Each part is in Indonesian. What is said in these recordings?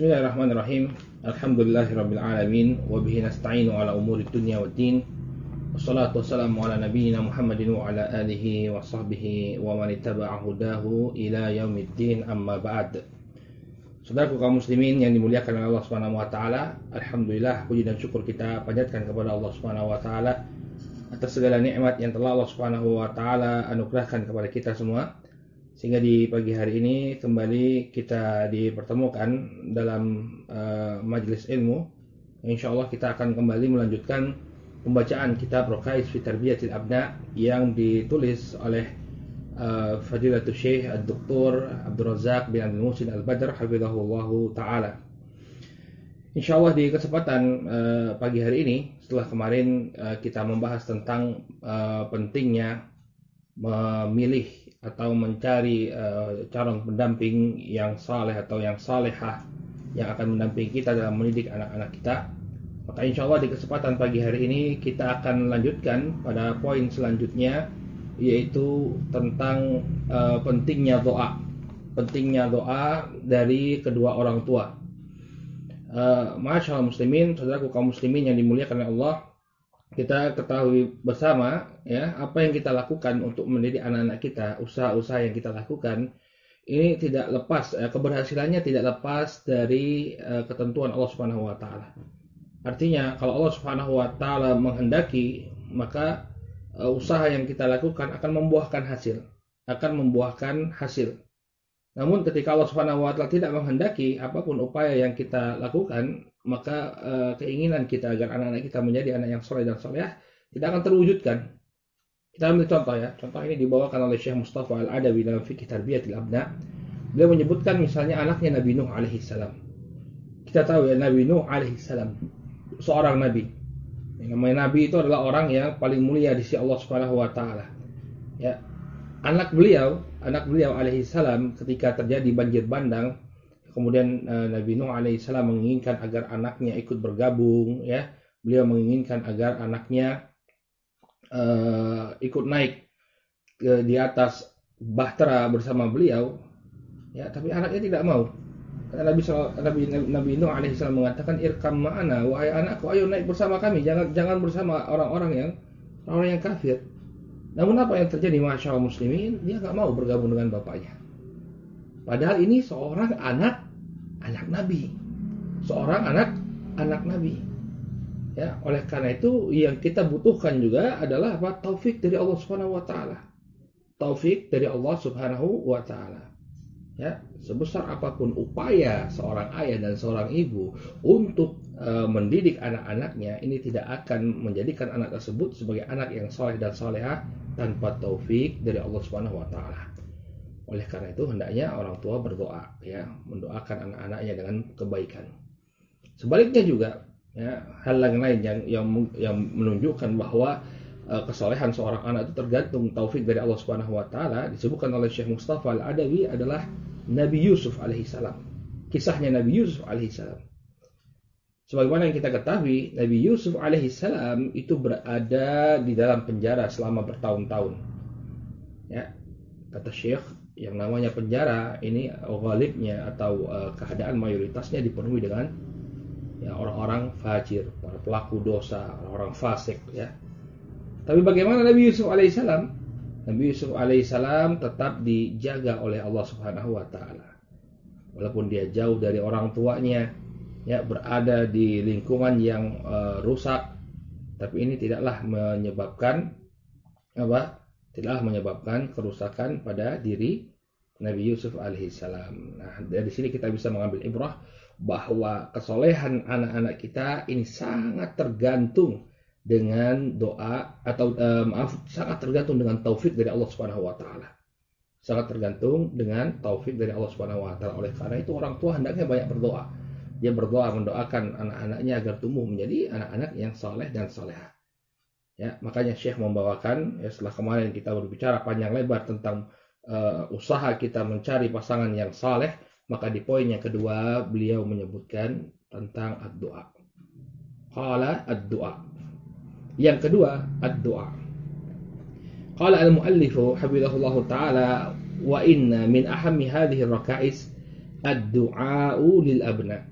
Bismillahirrahmanirrahim. Alhamdulillahirabbil alamin wa bihi nasta'inu ala umuri dunya waddin. Wassalatu wassalamu ala nabiyyina Muhammadin wa ala alihi wa sahbihi wa man hudahu ila yaumiddin amma ba'd. Saudaraku kaum muslimin yang dimuliakan oleh Allah Subhanahu wa taala, alhamdulillah puji dan syukur kita panjatkan kepada Allah Subhanahu wa taala atas segala nikmat yang telah Allah Subhanahu wa taala anugerahkan kepada kita semua sehingga di pagi hari ini kembali kita dipertemukan dalam uh, majelis ilmu. Insya Allah kita akan kembali melanjutkan pembacaan kitab Rokais fi Tarbiyatil Abna yang ditulis oleh uh, Fadilatul Syekh Ad-Doktor Abdul Razak bin Abdul Musin Al-Badr Hafizahullahu Ta'ala. Insya Allah di kesempatan uh, pagi hari ini setelah kemarin uh, kita membahas tentang uh, pentingnya memilih atau mencari uh, calon pendamping yang saleh atau yang salehah yang akan mendampingi kita dalam mendidik anak-anak kita. Maka insya Allah di kesempatan pagi hari ini kita akan lanjutkan pada poin selanjutnya yaitu tentang uh, pentingnya doa. Pentingnya doa dari kedua orang tua. Uh, Masya Allah muslimin, saudaraku kaum muslimin yang dimuliakan oleh Allah, kita ketahui bersama ya apa yang kita lakukan untuk mendidik anak-anak kita usaha-usaha yang kita lakukan ini tidak lepas eh, keberhasilannya tidak lepas dari eh, ketentuan Allah Subhanahu wa taala. Artinya kalau Allah Subhanahu wa taala menghendaki maka eh, usaha yang kita lakukan akan membuahkan hasil, akan membuahkan hasil. Namun ketika Allah Subhanahu wa taala tidak menghendaki apa pun upaya yang kita lakukan maka uh, keinginan kita agar anak-anak kita menjadi anak yang soleh dan soleh tidak akan terwujudkan. Kita ambil contoh ya. Contoh ini dibawakan oleh Syekh Mustafa Al-Adawi dalam fikih tarbiyatil abna. Beliau menyebutkan misalnya anaknya Nabi Nuh alaihi salam. Kita tahu ya Nabi Nuh alaihi salam seorang nabi. Yang namanya nabi itu adalah orang yang paling mulia di sisi Allah Subhanahu wa taala. Ya. Anak beliau, anak beliau alaihi salam ketika terjadi banjir bandang, Kemudian uh, Nabi Nuh alaihissalam menginginkan agar anaknya ikut bergabung, ya. Beliau menginginkan agar anaknya uh, ikut naik ke di atas bahtera bersama beliau, ya. Tapi anaknya tidak mau. Nabi Nabi Nabi Nuh alaihissalam mengatakan irkam ma'ana, wahai anakku, ayo naik bersama kami, jangan jangan bersama orang-orang yang orang yang kafir. Namun apa yang terjadi masya Allah muslimin, dia nggak mau bergabung dengan bapaknya. Padahal ini seorang anak anak Nabi. Seorang anak anak Nabi. Ya, oleh karena itu yang kita butuhkan juga adalah apa? Taufik dari Allah Subhanahu wa taala. Taufik dari Allah Subhanahu wa taala. Ya, sebesar apa pun upaya seorang ayah dan seorang ibu untuk uh, mendidik anak-anaknya, ini tidak akan menjadikan anak tersebut sebagai anak yang soleh dan soleha tanpa taufik dari Allah Subhanahu wa taala. Oleh karena itu hendaknya orang tua berdoa ya, mendoakan anak-anaknya dengan kebaikan. Sebaliknya juga ya, hal yang lain yang yang yang menunjukkan bahwa uh, kesolehan seorang anak itu tergantung taufik dari Allah Subhanahu wa taala disebutkan oleh Syekh Mustafa Al-Adawi adalah Nabi Yusuf alaihissalam. Kisahnya Nabi Yusuf alaihissalam. Sebagaimana yang kita ketahui, Nabi Yusuf alaihissalam itu berada di dalam penjara selama bertahun-tahun. Ya, kata Syekh yang namanya penjara ini ghalibnya atau uh, keadaan mayoritasnya dipenuhi dengan ya orang-orang fajir, para pelaku dosa, orang-orang fasik ya. Tapi bagaimana Nabi Yusuf alaihissalam? Nabi Yusuf alaihissalam tetap dijaga oleh Allah Subhanahu wa taala. Walaupun dia jauh dari orang tuanya, ya berada di lingkungan yang uh, rusak, tapi ini tidaklah menyebabkan apa? Tidaklah menyebabkan kerusakan pada diri Nabi Yusuf alaihissalam. Nah, dari sini kita bisa mengambil ibrah bahwa kesolehan anak-anak kita ini sangat tergantung dengan doa atau uh, maaf sangat tergantung dengan taufik dari Allah Subhanahu wa taala. Sangat tergantung dengan taufik dari Allah Subhanahu wa taala. Oleh karena itu orang tua hendaknya banyak berdoa. Dia berdoa mendoakan anak-anaknya agar tumbuh menjadi anak-anak yang soleh dan soleha. Ya, makanya Syekh membawakan ya setelah kemarin kita berbicara panjang lebar tentang uh, usaha kita mencari pasangan yang saleh, maka di poin yang kedua beliau menyebutkan tentang ad-doa. Qala ad-doa. Yang kedua ad-doa. Qala al-muallifu hafizahullah taala wa inna min ahammi hadhihi ar-raka'is ad-du'a'u lil abna.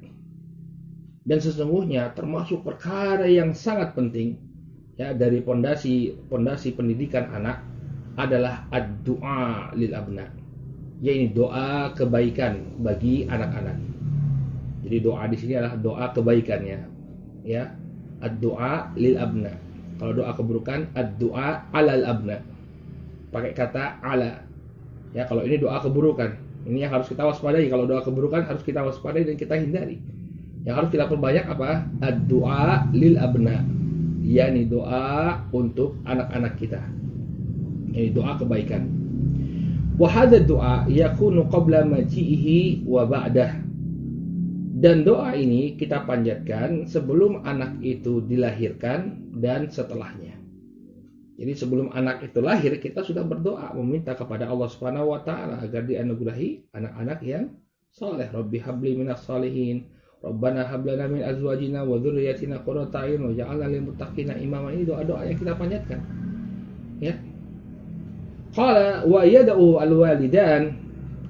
Dan sesungguhnya termasuk perkara yang sangat penting ya dari pondasi pondasi pendidikan anak adalah ad-du'a lil abna. Yaitu doa kebaikan bagi anak-anak. Jadi doa di sini adalah doa kebaikannya. Ya. Ad-du'a lil abna. Kalau doa keburukan ad-du'a alal abna. Pakai kata ala. Ya, kalau ini doa keburukan. Ini yang harus kita waspadai. Kalau doa keburukan harus kita waspadai dan kita hindari. Yang harus kita perbanyak apa? Doa lil abna. yakni doa untuk anak-anak kita. Ini doa kebaikan. Wahada doa yakunu qabla maji'ihi wa ba'dah. Dan doa ini kita panjatkan sebelum anak itu dilahirkan dan setelahnya. Jadi sebelum anak itu lahir kita sudah berdoa meminta kepada Allah Subhanahu wa taala agar dianugerahi anak-anak yang saleh. Rabbi habli minas salihin Rabbana hablana min azwajina wa dzurriyyatina qurrata a'yun waj'alna lil muttaqina imama. Ini doa-doa yang kita panjatkan. Ya. Qala wa yad'u al-walidan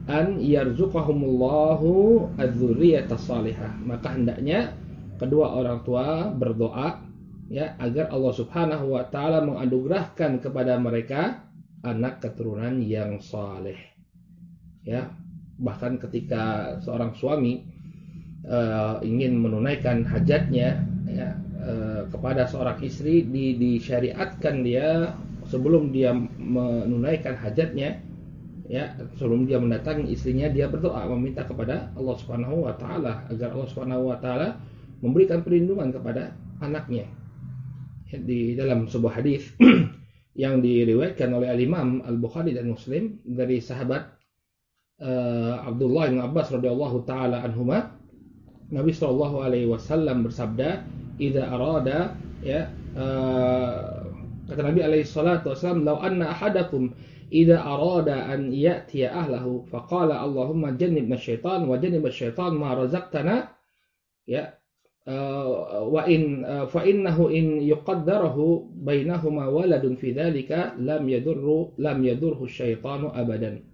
an yarzuqahumullahu adz-dzurriyyata salihah. Maka hendaknya kedua orang tua berdoa ya agar Allah Subhanahu wa taala menganugerahkan kepada mereka anak keturunan yang saleh. Ya, bahkan ketika seorang suami uh, ingin menunaikan hajatnya ya, uh, kepada seorang istri di, disyariatkan dia sebelum dia menunaikan hajatnya ya sebelum dia mendatangi istrinya dia berdoa meminta kepada Allah Subhanahu wa taala agar Allah Subhanahu wa taala memberikan perlindungan kepada anaknya. Ya, di dalam sebuah hadis yang diriwayatkan oleh Al Imam Al Bukhari dan Muslim dari sahabat uh, Abdullah bin Abbas radhiyallahu taala anhuma Nabi Shallallahu Alaihi Wasallam bersabda, "Ida arada ya uh, kata Nabi Alaihi Wasallam, "Lau anna ahadakum ida arada an ya'tiya ahlahu, faqala Allahumma jannibna syaitan wa jannib syaitan ma razaqtana." Ya, uh, wa in uh, fa innahu in yuqaddarahu bainahuma waladun fi dzalika lam yadurru lam yadurhu syaitanu abadan.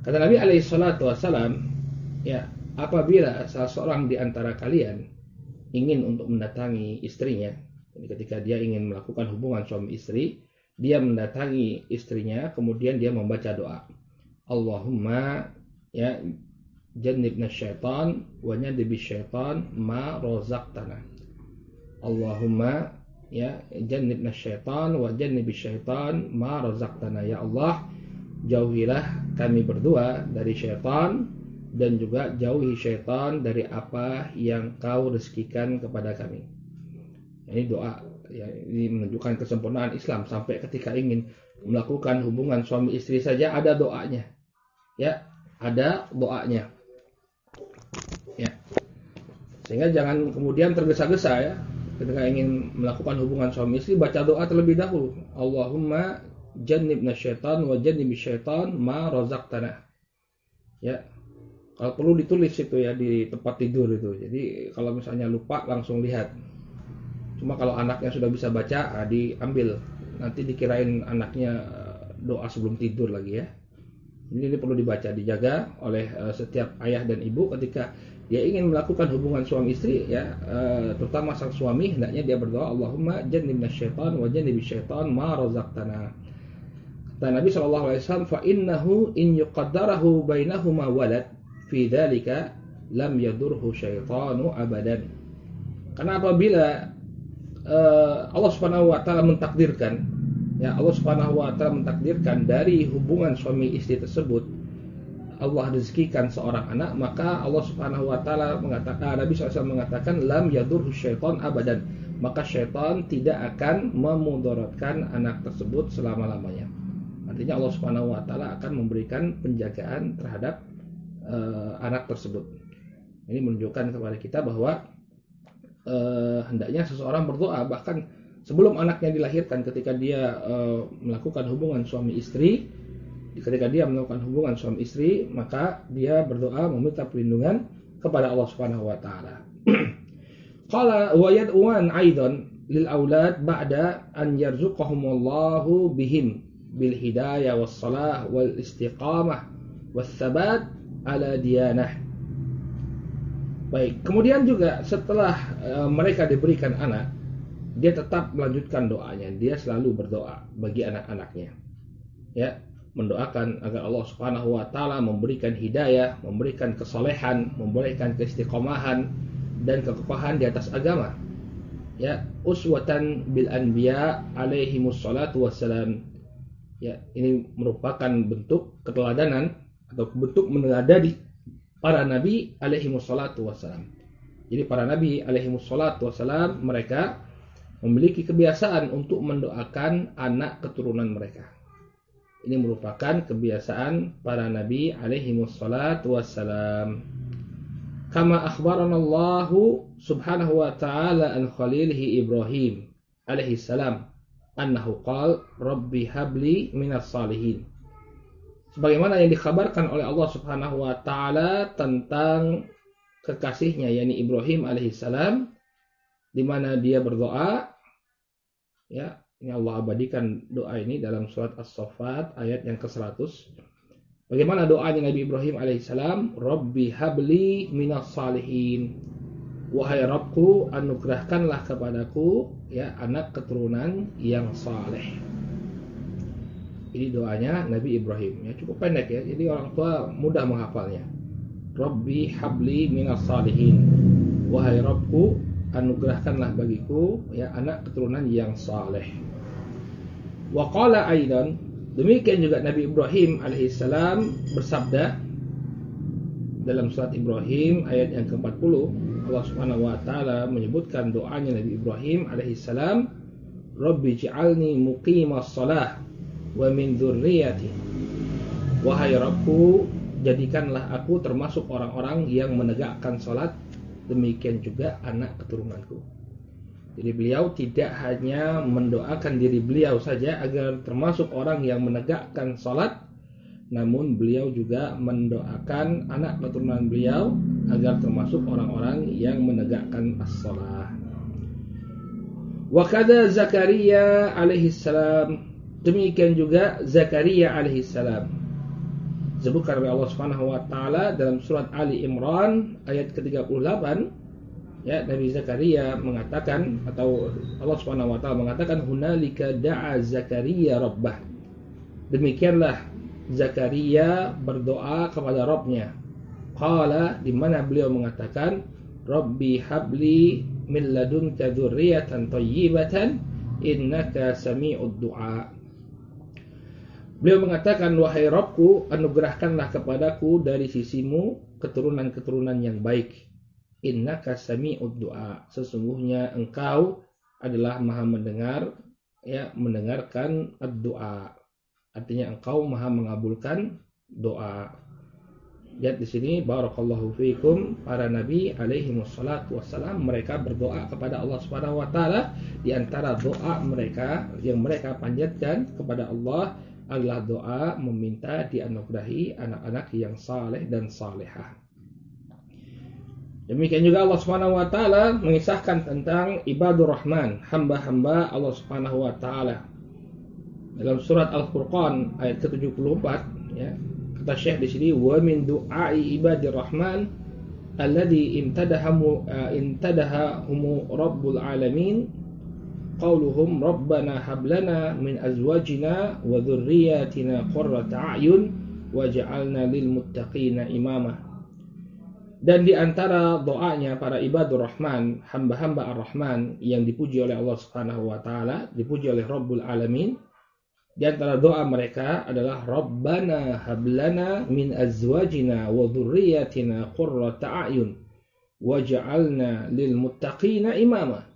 Kata Nabi alaihi salatu wasalam, ya, apabila salah seorang di antara kalian ingin untuk mendatangi istrinya, jadi ketika dia ingin melakukan hubungan suami istri, dia mendatangi istrinya, kemudian dia membaca doa. Allahumma ya jannibna syaitan wa nyadibi syaitan ma rozaqtana. Allahumma ya jannibna syaitan wa jannibi syaitan ma rozaqtana. Ya Allah, jauhilah kami berdua dari syaitan dan juga jauhi syaitan dari apa yang kau rezekikan kepada kami. Ini doa ya, ini menunjukkan kesempurnaan Islam sampai ketika ingin melakukan hubungan suami istri saja ada doanya. Ya, ada doanya. Ya. Sehingga jangan kemudian tergesa-gesa ya ketika ingin melakukan hubungan suami istri baca doa terlebih dahulu. Allahumma jannibna syaitan wa jannibi syaitan ma razaqtana. Ya, kalau perlu ditulis itu ya di tempat tidur itu. Jadi kalau misalnya lupa langsung lihat. Cuma kalau anaknya sudah bisa baca ah, diambil. Nanti dikirain anaknya eh, doa sebelum tidur lagi ya. Ini, ini perlu dibaca dijaga oleh uh, setiap ayah dan ibu ketika dia ingin melakukan hubungan suami istri ya uh, terutama sang suami hendaknya dia berdoa Allahumma jannibna syaitan wa jannibi syaitan ma razaqtana. Dan Nabi SAW fa innahu in yuqaddarahu bainahuma walad fi dzalika lam yadurhu syaitanu abadan. Karena apabila uh, Allah Subhanahu wa taala mentakdirkan ya Allah Subhanahu wa taala mentakdirkan dari hubungan suami istri tersebut Allah rezekikan seorang anak maka Allah Subhanahu wa taala mengatakan Nabi SAW mengatakan lam yadurhu syaitan abadan maka syaitan tidak akan memudaratkan anak tersebut selama-lamanya. Artinya Allah Subhanahu wa taala akan memberikan penjagaan terhadap uh, anak tersebut. Ini menunjukkan kepada kita bahwa uh, hendaknya seseorang berdoa bahkan sebelum anaknya dilahirkan ketika dia uh, melakukan hubungan suami istri ketika dia melakukan hubungan suami istri maka dia berdoa meminta perlindungan kepada Allah Subhanahu wa taala. Qala wa yad'uan aidan lil aulad ba'da an yarzuqahumullahu bihim bil hidayah was salah wal istiqamah was sabat ala diyanah. Baik, kemudian juga setelah uh, mereka diberikan anak, dia tetap melanjutkan doanya. Dia selalu berdoa bagi anak-anaknya. Ya, mendoakan agar Allah Subhanahu wa taala memberikan hidayah, memberikan kesolehan, memberikan keistiqomahan dan kekokohan di atas agama. Ya, uswatan bil anbiya alaihi wassalam. Ya, ini merupakan bentuk keteladanan atau bentuk meneladani para nabi alaihi wassalatu wassalam. Jadi para nabi alaihi wassalatu wassalam mereka memiliki kebiasaan untuk mendoakan anak keturunan mereka. Ini merupakan kebiasaan para nabi alaihi wassalatu wassalam. Kama akhbarana Allah subhanahu wa ta'ala an khalilihi Ibrahim alaihi salam annahu qal rabbi habli minas salihin. Sebagaimana yang dikhabarkan oleh Allah subhanahu wa ta'ala tentang kekasihnya yakni Ibrahim alaihi salam di mana dia berdoa ya ini Allah abadikan doa ini dalam surat As-Saffat ayat yang ke-100. Bagaimana doanya Nabi Ibrahim alaihissalam? Rabbi habli minas salihin. Wahai Rabbku, anugerahkanlah kepadaku ya anak keturunan yang saleh. Ini doanya Nabi Ibrahim. Ya cukup pendek ya. Jadi orang tua mudah menghafalnya. Rabbi habli minas salihin. Wahai Rabbku, anugerahkanlah bagiku ya anak keturunan yang saleh. Wa qala aidan demikian juga Nabi Ibrahim alaihissalam bersabda dalam surat Ibrahim ayat yang ke-40 Allah Subhanahu wa taala menyebutkan doanya Nabi Ibrahim alaihissalam Rabbi ij'alni muqimas shalah wa min dzurriyyati Wahai Rabbku jadikanlah aku termasuk orang-orang yang menegakkan salat demikian juga anak keturunanku jadi beliau tidak hanya mendoakan diri beliau saja agar termasuk orang yang menegakkan sholat, namun beliau juga mendoakan anak keturunan beliau agar termasuk orang-orang yang menegakkan as-salah. Wakada Zakaria alaihi salam demikian juga Zakaria alaihi salam disebutkan oleh Allah Subhanahu wa taala dalam surat Ali Imran ayat ke-38 ya Nabi Zakaria mengatakan atau Allah Subhanahu wa taala mengatakan hunalika da'a Zakaria rabbah. Demikianlah Zakaria berdoa kepada Rabbnya. Qala di mana beliau mengatakan Rabbi habli min ladunka dzurriyyatan thayyibatan innaka sami'ud du'a. Beliau mengatakan wahai Rabbku anugerahkanlah kepadaku dari sisimu keturunan-keturunan yang baik. Innaka sami'ud du'a. Sesungguhnya engkau adalah maha mendengar ya mendengarkan doa artinya engkau maha mengabulkan doa. Lihat di sini barakallahu fiikum para nabi alaihi wassalatu wassalam mereka berdoa kepada Allah Subhanahu wa taala di antara doa mereka yang mereka panjatkan kepada Allah adalah doa meminta dianugerahi anak-anak yang saleh dan salehah Demikian juga Allah Subhanahu wa taala mengisahkan tentang ibadur rahman, hamba-hamba Allah Subhanahu wa taala. Dalam surat Al-Furqan ayat ke-74 ya. Kata Syekh di sini wa min du'ai ibadir rahman alladhi imtadahamu uh, imtadahahumu rabbul alamin qauluhum rabbana hab lana min azwajina wa dhurriyyatina qurrata a'yun waj'alna lil muttaqina imama dan di antara doanya para ibadur rahman, hamba-hamba ar-rahman yang dipuji oleh Allah Subhanahu wa taala, dipuji oleh Rabbul alamin, di antara doa mereka adalah Rabbana hablana min azwajina wa dhurriyyatina qurrata a'yun waj'alna lil muttaqina imama.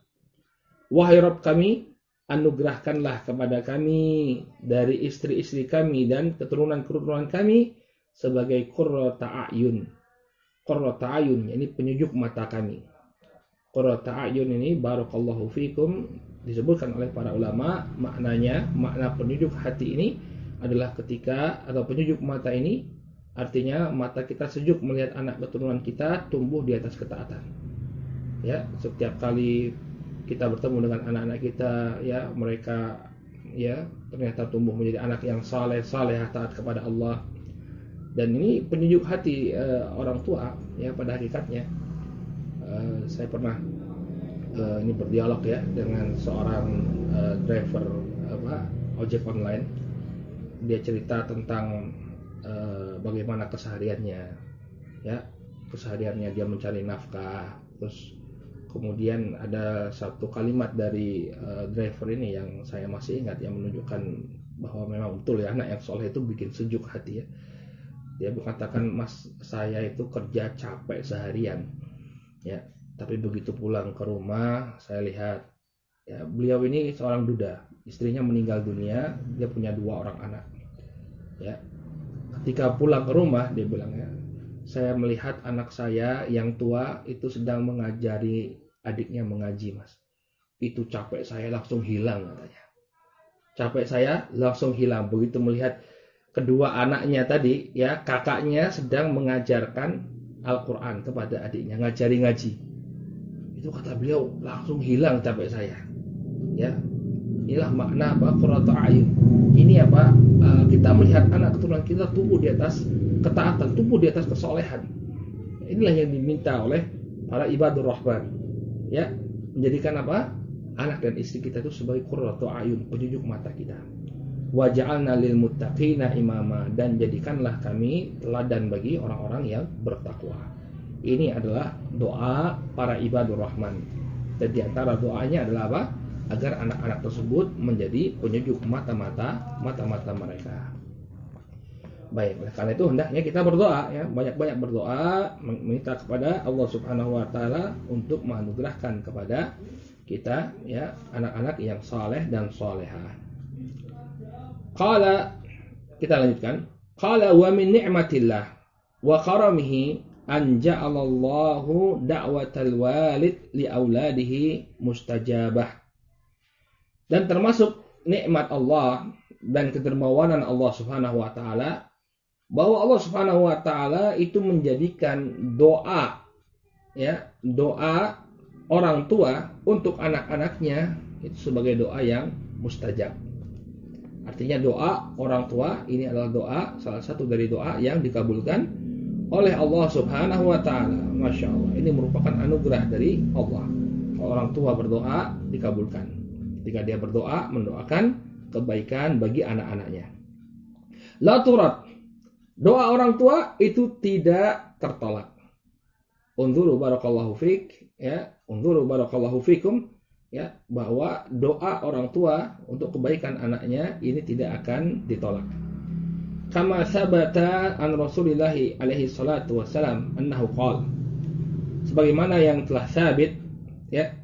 Wahai Rabb kami, anugerahkanlah kepada kami dari istri-istri kami dan keturunan-keturunan kami sebagai qurrata a'yun. Qurrata ayun ini penyejuk mata kami. Qurrata ayun ini barakallahu fikum disebutkan oleh para ulama maknanya makna penyejuk hati ini adalah ketika atau penyejuk mata ini artinya mata kita sejuk melihat anak keturunan kita tumbuh di atas ketaatan. Ya setiap kali kita bertemu dengan anak-anak kita ya mereka ya ternyata tumbuh menjadi anak yang saleh saleh taat kepada Allah. Dan ini penyejuk hati uh, orang tua ya pada hakikatnya. Uh, saya pernah uh, ini berdialog ya dengan seorang uh, driver apa ojek online. Dia cerita tentang uh, bagaimana kesehariannya ya. Kesehariannya dia mencari nafkah terus kemudian ada satu kalimat dari uh, driver ini yang saya masih ingat yang menunjukkan bahwa memang betul ya anak yang soleh itu bikin sejuk hati ya. Dia mengatakan mas saya itu kerja capek seharian. Ya tapi begitu pulang ke rumah saya lihat ya beliau ini seorang duda. Istrinya meninggal dunia dia punya dua orang anak. Ya ketika pulang ke rumah dia bilang ya saya melihat anak saya yang tua itu sedang mengajari adiknya mengaji mas. Itu capek saya langsung hilang katanya. Capek saya langsung hilang. Begitu melihat kedua anaknya tadi ya kakaknya sedang mengajarkan Al-Quran kepada adiknya ngajari ngaji. Itu kata beliau langsung hilang capek saya. Ya inilah makna apa? Qurratu ayun. Ini apa? Uh, kita melihat anak keturunan kita tumbuh di atas ketaatan tumbuh di atas kesolehan. Inilah yang diminta oleh para ibadur rahman. Ya menjadikan apa? Anak dan istri kita itu sebagai qurratu ayun penunjuk mata kita. Waj'alna lil muttaqina imama dan jadikanlah kami teladan bagi orang-orang yang bertakwa. Ini adalah doa para ibadur rahman. Dan di antara doanya adalah apa? Agar anak-anak tersebut menjadi penyejuk mata-mata mata-mata mereka. Baik, karena itu hendaknya kita berdoa ya, banyak-banyak berdoa meminta kepada Allah Subhanahu wa taala untuk menganugerahkan kepada kita ya anak-anak yang saleh dan salehah. Qala kita lanjutkan. Qala wa min ni'matillah wa karamihi an ja'alallahu da'watal walid li auladihi mustajabah. Dan termasuk nikmat Allah dan kedermawanan Allah Subhanahu wa taala bahwa Allah Subhanahu wa taala itu menjadikan doa ya, doa orang tua untuk anak-anaknya itu sebagai doa yang mustajab. Artinya doa orang tua ini adalah doa salah satu dari doa yang dikabulkan oleh Allah Subhanahu wa taala. Masya Allah. Ini merupakan anugerah dari Allah. Orang tua berdoa dikabulkan. Ketika dia berdoa mendoakan kebaikan bagi anak-anaknya. La turat. Doa orang tua itu tidak tertolak. Unzuru barakallahu fik ya, unzuru barakallahu fikum ya bahwa doa orang tua untuk kebaikan anaknya ini tidak akan ditolak. Kama sabata an Rasulillah alaihi salatu wasalam annahu qal. Sebagaimana yang telah sabit ya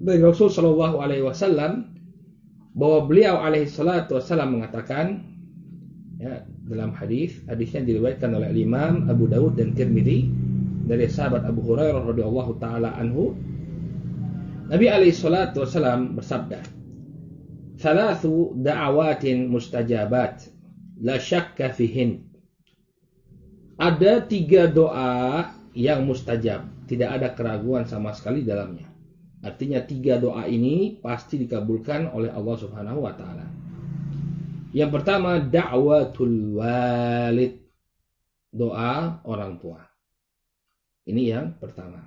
dari Rasul sallallahu alaihi wasallam bahwa beliau alaihi salatu wasalam mengatakan ya dalam hadis hadisnya diriwayatkan oleh Imam Abu Dawud dan Tirmidzi dari sahabat Abu Hurairah radhiyallahu taala anhu Nabi alaihi wasallam bersabda, "Thalathu da'awatin mustajabat, la syakka fihin." Ada tiga doa yang mustajab, tidak ada keraguan sama sekali dalamnya. Artinya tiga doa ini pasti dikabulkan oleh Allah Subhanahu wa taala. Yang pertama da'watul walid. Doa orang tua. Ini yang pertama.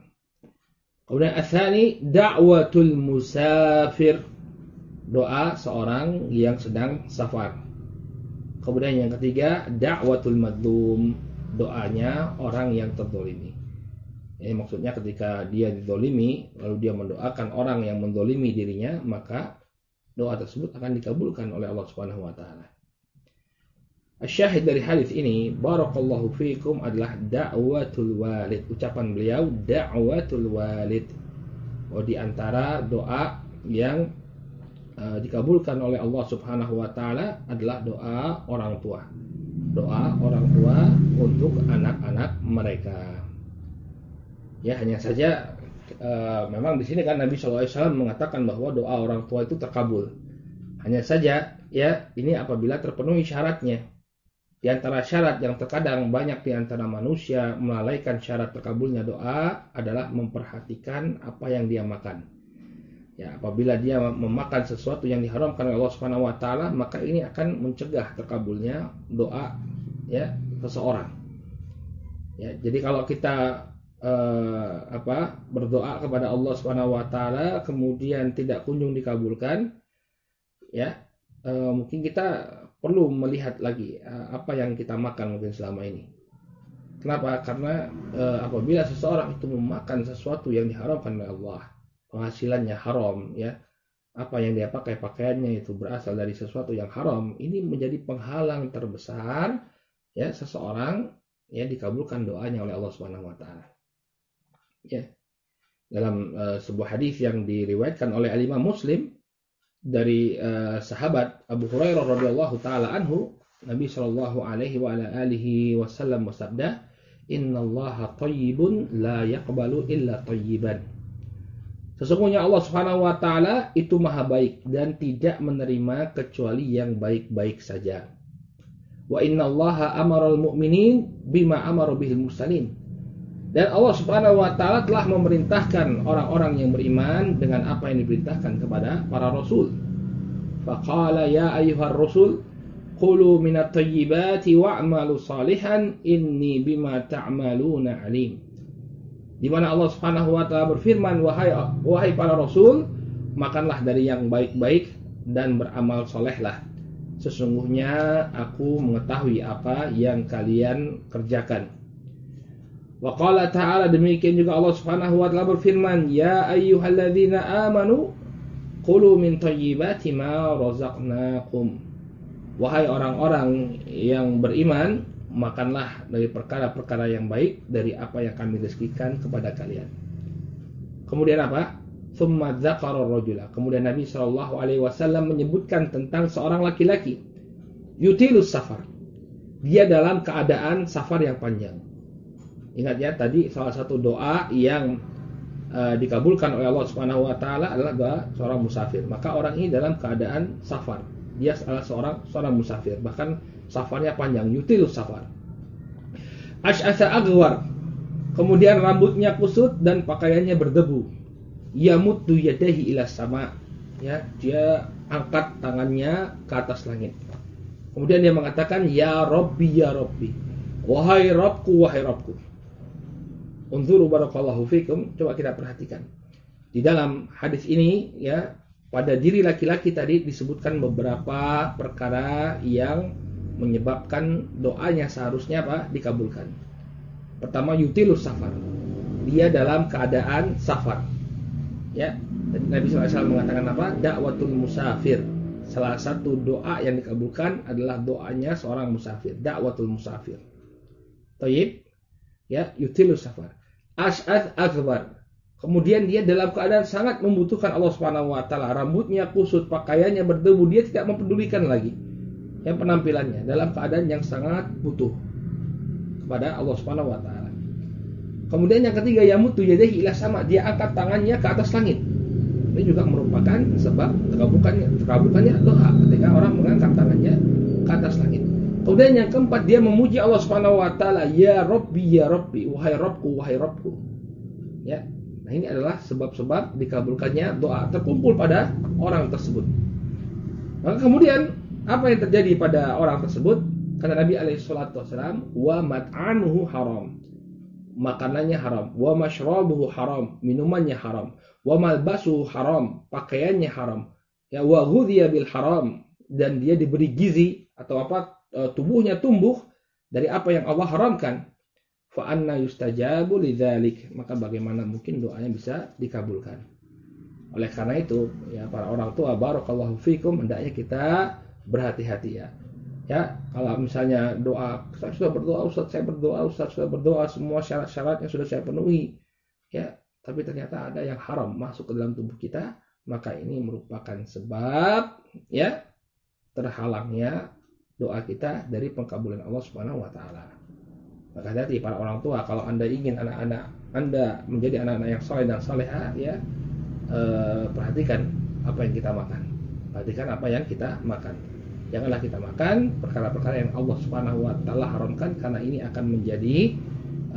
Kemudian asani da'watul musafir. Doa seorang yang sedang safar. Kemudian yang ketiga da'watul madlum. Doanya orang yang terdolimi. Ini maksudnya ketika dia didolimi, lalu dia mendoakan orang yang mendolimi dirinya, maka doa tersebut akan dikabulkan oleh Allah Subhanahu wa taala. Syahid dari hadis ini, barakallahu fiikum adalah da'watul walid. Ucapan beliau da'watul walid. Oh di antara doa yang uh, dikabulkan oleh Allah Subhanahu wa taala adalah doa orang tua. Doa orang tua untuk anak-anak mereka. Ya hanya saja uh, memang di sini kan Nabi SAW mengatakan bahwa doa orang tua itu terkabul. Hanya saja ya ini apabila terpenuhi syaratnya di antara syarat yang terkadang banyak di antara manusia melalaikan syarat terkabulnya doa adalah memperhatikan apa yang dia makan. Ya, apabila dia memakan sesuatu yang diharamkan oleh Allah Subhanahu wa taala, maka ini akan mencegah terkabulnya doa ya seseorang. Ya, jadi kalau kita uh, apa berdoa kepada Allah Subhanahu wa taala kemudian tidak kunjung dikabulkan ya uh, mungkin kita perlu melihat lagi uh, apa yang kita makan mungkin selama ini kenapa karena uh, apabila seseorang itu memakan sesuatu yang diharamkan oleh Allah penghasilannya haram ya apa yang dia pakai pakaiannya itu berasal dari sesuatu yang haram ini menjadi penghalang terbesar ya seseorang ya dikabulkan doanya oleh Allah Subhanahu wa taala. Ya. Dalam uh, sebuah hadis yang diriwayatkan oleh Imam Muslim dari uh, sahabat Abu Hurairah radhiyallahu taala anhu, Nabi Shallallahu alaihi wa ala alihi wasallam bersabda, "Innallaha thayyibun la yaqbalu illa thayyiban." Sesungguhnya Allah Subhanahu wa taala itu maha baik dan tidak menerima kecuali yang baik-baik saja. Wa innallaha amaral mu'minin bima amara bihil mursalin. Dan Allah Subhanahu wa taala telah memerintahkan orang-orang yang beriman dengan apa yang diperintahkan kepada para rasul. Faqala ya ayyuhar rasul qulu minat thayyibati wa'malu salihan inni bima ta'maluna alim. Di mana Allah Subhanahu wa taala berfirman wahai wahai para rasul makanlah dari yang baik-baik dan beramal solehlah. Sesungguhnya aku mengetahui apa yang kalian kerjakan wa qala ta'ala demikian juga Allah Subhanahu wa taala berfirman ya ayyuhalladzina amanu qulu min thayyibati ma razaqnakum wahai orang-orang yang beriman makanlah dari perkara-perkara yang baik dari apa yang kami rezekikan kepada kalian. Kemudian apa? Thumma rajula. Kemudian Nabi Shallallahu alaihi wasallam menyebutkan tentang seorang laki-laki yutilus safar. Dia dalam keadaan safar yang panjang. Ingat ya tadi salah satu doa yang uh, dikabulkan oleh Allah Subhanahu wa taala adalah doa seorang musafir. Maka orang ini dalam keadaan safar. Dia adalah seorang seorang musafir. Bahkan safarnya panjang, yutilus safar. Ash'asa agwar. Kemudian rambutnya kusut dan pakaiannya berdebu. Yamuddu yadahi ila sama. Ya, dia angkat tangannya ke atas langit. Kemudian dia mengatakan, Ya Rabbi, Ya Rabbi. Wahai Rabbku, wahai Rabbku. Unzuru barakallahu fikum. Coba kita perhatikan. Di dalam hadis ini, ya, pada diri laki-laki tadi disebutkan beberapa perkara yang menyebabkan doanya seharusnya apa dikabulkan. Pertama yutilus safar. Dia dalam keadaan safar. Ya, Nabi SAW mengatakan apa? Dakwatul musafir. Salah satu doa yang dikabulkan adalah doanya seorang musafir. Dakwatul musafir. Taib. Ya, yutilus safar. Ash'ad akbar. Kemudian dia dalam keadaan sangat membutuhkan Allah Subhanahu wa taala. Rambutnya kusut, pakaiannya berdebu, dia tidak mempedulikan lagi yang penampilannya dalam keadaan yang sangat butuh kepada Allah Subhanahu wa taala. Kemudian yang ketiga yamutu yadayhi ila sama, dia angkat tangannya ke atas langit. Ini juga merupakan sebab terkabulkannya terkabulkannya doa ketika orang mengangkat tangannya ke atas langit. Kemudian yang keempat dia memuji Allah Subhanahu wa taala, ya Rabbi ya Rabbi, wahai Rabbku wahai Rabbku. Ya. Nah, ini adalah sebab-sebab dikabulkannya doa terkumpul pada orang tersebut. Maka kemudian apa yang terjadi pada orang tersebut? Kata Nabi alaihi salatu wasalam, wa mat'amuhu haram. Makanannya haram, wa mashrabuhu haram, minumannya haram, wa malbasuhu haram, pakaiannya haram. Ya wa ghudhiya bil haram dan dia diberi gizi atau apa tubuhnya tumbuh dari apa yang Allah haramkan. Fa anna yustajabu lidzalik. Maka bagaimana mungkin doanya bisa dikabulkan? Oleh karena itu, ya para orang tua barakallahu fikum hendaknya kita berhati-hati ya. Ya, kalau misalnya doa, saya sudah berdoa Ustaz, saya berdoa Ustaz, sudah berdoa semua syarat-syaratnya sudah saya penuhi. Ya, tapi ternyata ada yang haram masuk ke dalam tubuh kita, maka ini merupakan sebab ya terhalangnya doa kita dari pengkabulan Allah Subhanahu wa taala. Maka hati para orang tua kalau Anda ingin anak-anak Anda menjadi anak-anak yang soleh dan salehah ya eh, perhatikan apa yang kita makan. Perhatikan apa yang kita makan janganlah kita makan perkara-perkara yang Allah Subhanahu wa taala haramkan karena ini akan menjadi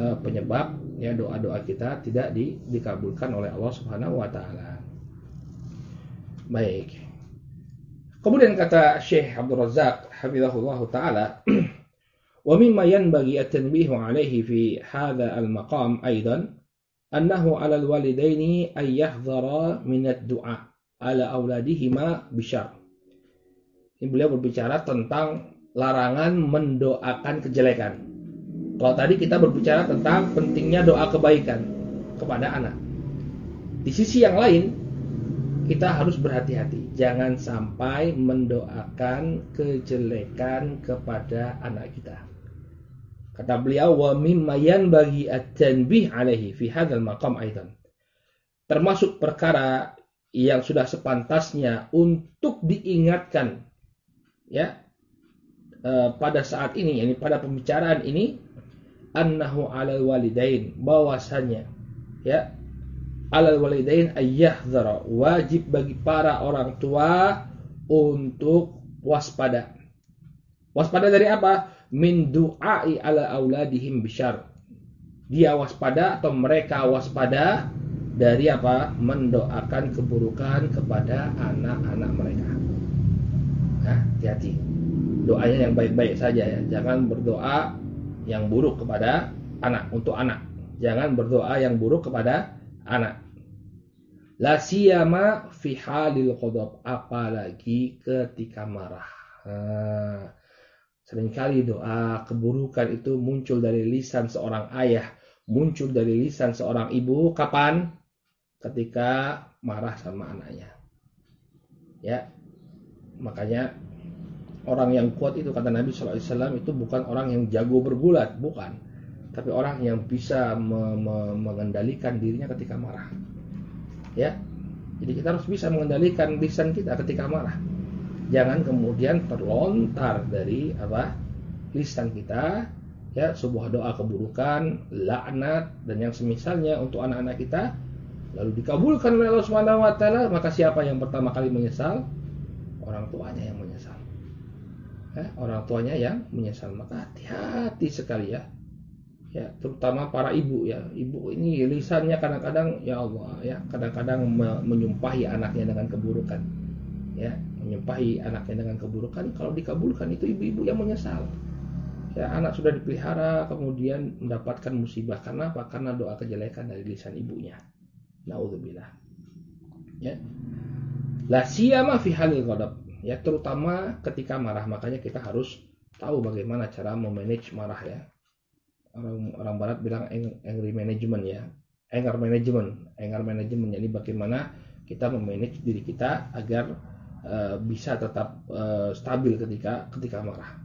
uh, penyebab ya doa-doa kita tidak di, dikabulkan oleh Allah Subhanahu wa taala. Baik. Kemudian kata Syekh Abdul Razak hafizahullah taala ومما ينبغي التنبيه عليه في هذا المقام أيضا أنه على الوالدين أن يحذر من الدعاء على أولادهما بشر Ini beliau berbicara tentang larangan mendoakan kejelekan. Kalau tadi kita berbicara tentang pentingnya doa kebaikan kepada anak. Di sisi yang lain, kita harus berhati-hati. Jangan sampai mendoakan kejelekan kepada anak kita. Kata beliau, wa mimma bagi at-tanbih alaihi fi hadzal maqam aidan. Termasuk perkara yang sudah sepantasnya untuk diingatkan ya e, pada saat ini yakni pada pembicaraan ini annahu alal walidain bahwasanya ya alal walidain ayyahdzara wajib bagi para orang tua untuk waspada. Waspada dari apa? Min du'ai ala auladihim bisyar. Dia waspada atau mereka waspada dari apa? Mendoakan keburukan kepada anak-anak mereka. Nah, hati-hati. Doanya yang baik-baik saja ya. Jangan berdoa yang buruk kepada anak untuk anak. Jangan berdoa yang buruk kepada anak. La siyama fi halil qadab, apalagi ketika marah. Nah, sering kali doa keburukan itu muncul dari lisan seorang ayah, muncul dari lisan seorang ibu kapan? Ketika marah sama anaknya. Ya. Makanya orang yang kuat itu kata Nabi SAW itu bukan orang yang jago bergulat, bukan tapi orang yang bisa me me mengendalikan dirinya ketika marah. Ya. Jadi kita harus bisa mengendalikan lisan kita ketika marah. Jangan kemudian terlontar dari apa? lisan kita ya sebuah doa keburukan, laknat dan yang semisalnya untuk anak-anak kita lalu dikabulkan oleh Allah Subhanahu wa taala, maka siapa yang pertama kali menyesal? Orang tuanya yang menyesal. Ya, orang tuanya yang menyesal. Maka hati-hati sekali ya ya terutama para ibu ya. Ibu ini lisannya kadang-kadang ya Allah ya kadang-kadang menyumpahi anaknya dengan keburukan. Ya menyumpahi anaknya dengan keburukan kalau dikabulkan itu ibu-ibu yang menyesal. Ya anak sudah dipelihara kemudian mendapatkan musibah. Karena apa? Karena doa kejelekan dari lisan ibunya. Naudzubillah. Ya. La siyama fi halil ghadab. Ya terutama ketika marah. Makanya kita harus tahu bagaimana cara memanage marah ya orang orang barat bilang angry management ya. Anger management anger management. Jadi bagaimana kita memanage diri kita agar uh, bisa tetap uh, stabil ketika ketika marah.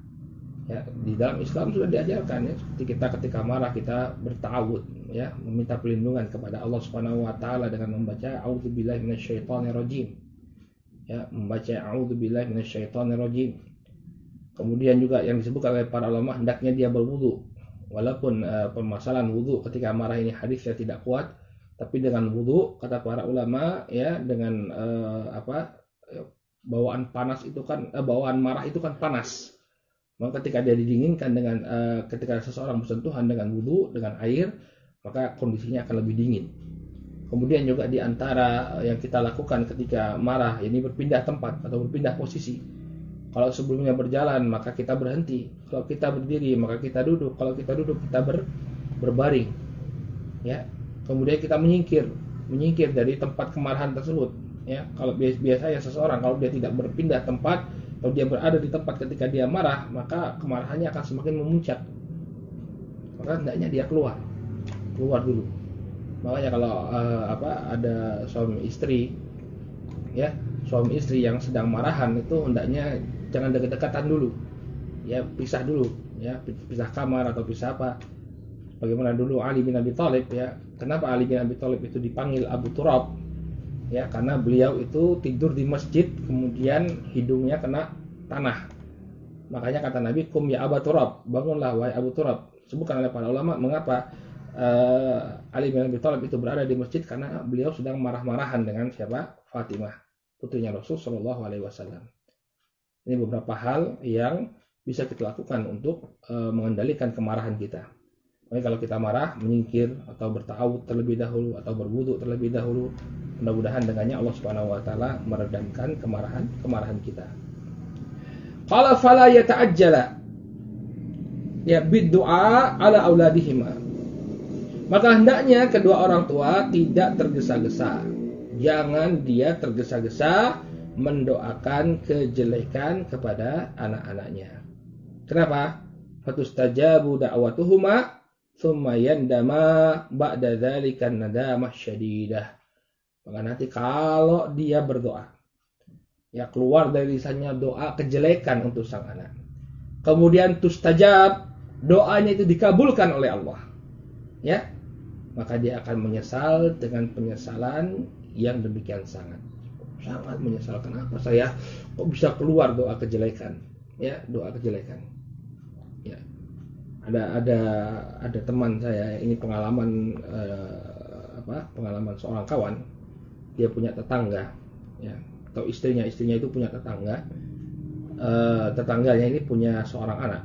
Ya di dalam Islam sudah diajarkan ya seperti kita ketika marah kita bertawud ya meminta perlindungan kepada Allah Subhanahu wa taala dengan membaca auzubillahi minasyaitonirrajim. Ya membaca auzubillahi minasyaitonirrajim. Kemudian juga yang disebutkan oleh para ulama hendaknya dia berwudu walaupun uh, permasalahan wudhu ketika marah ini hadisnya tidak kuat tapi dengan wudhu kata para ulama ya dengan uh, apa bawaan panas itu kan uh, bawaan marah itu kan panas. Maka ketika dia didinginkan dengan uh, ketika seseorang bersentuhan dengan wudhu dengan air maka kondisinya akan lebih dingin. Kemudian juga di antara yang kita lakukan ketika marah ini berpindah tempat atau berpindah posisi. Kalau sebelumnya berjalan maka kita berhenti. Kalau kita berdiri maka kita duduk. Kalau kita duduk kita ber, berbaring. Ya. Kemudian kita menyingkir, menyingkir dari tempat kemarahan tersebut. Ya. Kalau biasanya seseorang kalau dia tidak berpindah tempat, kalau dia berada di tempat ketika dia marah, maka kemarahannya akan semakin memuncak. Maka hendaknya dia keluar. Keluar dulu. Makanya kalau uh, apa ada suami istri ya, suami istri yang sedang marahan itu hendaknya jangan dekat-dekatan dulu ya pisah dulu ya pisah kamar atau pisah apa. Bagaimana dulu Ali bin Abi Thalib ya kenapa Ali bin Abi Thalib itu dipanggil Abu Turab? Ya karena beliau itu tidur di masjid kemudian hidungnya kena tanah. Makanya kata Nabi kum ya Abu Turab bangunlah wahai Abu Turab. Sebutkan oleh para ulama mengapa uh, Ali bin Abi Thalib itu berada di masjid? Karena beliau sedang marah-marahan dengan siapa? Fatimah putrinya Rasul Shallallahu Alaihi Wasallam. Ini beberapa hal yang bisa kita lakukan untuk e, mengendalikan kemarahan kita. Jadi kalau kita marah, menyingkir atau bertawud terlebih dahulu atau berwudhu terlebih dahulu, mudah-mudahan dengannya Allah Subhanahu wa taala meredamkan kemarahan kemarahan kita. Qala fala yata'ajjala ya doa ala auladihima. Maka hendaknya kedua orang tua tidak tergesa-gesa. Jangan dia tergesa-gesa mendoakan kejelekan kepada anak-anaknya. Kenapa? Fatustajabu da'watuhuma thumma yandama ba'da dzalika nadamah syadidah. Maka nanti kalau dia berdoa, ya keluar dari lisannya doa kejelekan untuk sang anak. Kemudian tustajab, doanya itu dikabulkan oleh Allah. Ya, maka dia akan menyesal dengan penyesalan yang demikian sangat. Sangat menyesal kenapa saya kok bisa keluar doa kejelekan. Ya, doa kejelekan. Ada ada ada teman saya ini pengalaman eh, apa? Pengalaman seorang kawan. Dia punya tetangga ya. Atau istrinya istrinya itu punya tetangga. E, tetangganya ini punya seorang anak.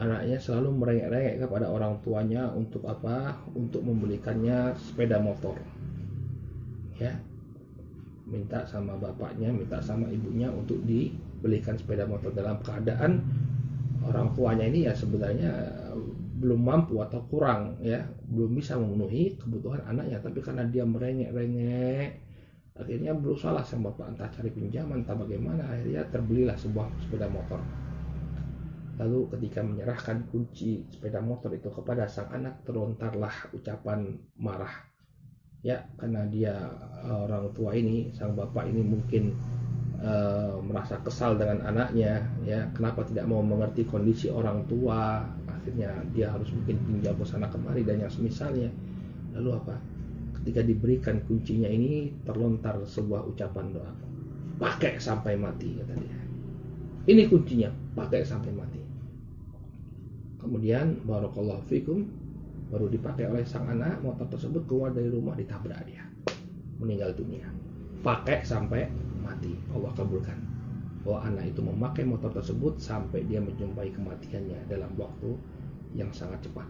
Anaknya selalu merengek-rengek kepada orang tuanya untuk apa? Untuk membelikannya sepeda motor. Ya. Minta sama bapaknya minta sama ibunya untuk dibelikan sepeda motor. Dalam keadaan orang tuanya ini ya sebenarnya belum mampu atau kurang ya. Belum bisa memenuhi kebutuhan anaknya. Tapi karena dia merengek-rengek akhirnya berusaha sama bapak entah cari pinjaman entah bagaimana akhirnya terbelilah sebuah sepeda motor. Lalu ketika menyerahkan kunci sepeda motor itu kepada sang anak terlontarlah ucapan marah. Ya karena dia orang tua ini sang bapak ini mungkin uh, merasa kesal dengan anaknya ya kenapa tidak mau mengerti kondisi orang tua? Akhirnya dia harus mungkin pinjam ke sana kemari dan yang semisalnya. Lalu apa? Ketika diberikan kuncinya ini terlontar sebuah ucapan doa. Pakai sampai mati kata dia. Ini kuncinya pakai sampai mati. Kemudian barakallahu fikum baru dipakai oleh sang anak motor tersebut keluar dari rumah ditabrak dia. Meninggal dunia. Pakai sampai mati Allah kabulkan bahwa anak itu memakai motor tersebut sampai dia menjumpai kematiannya dalam waktu yang sangat cepat.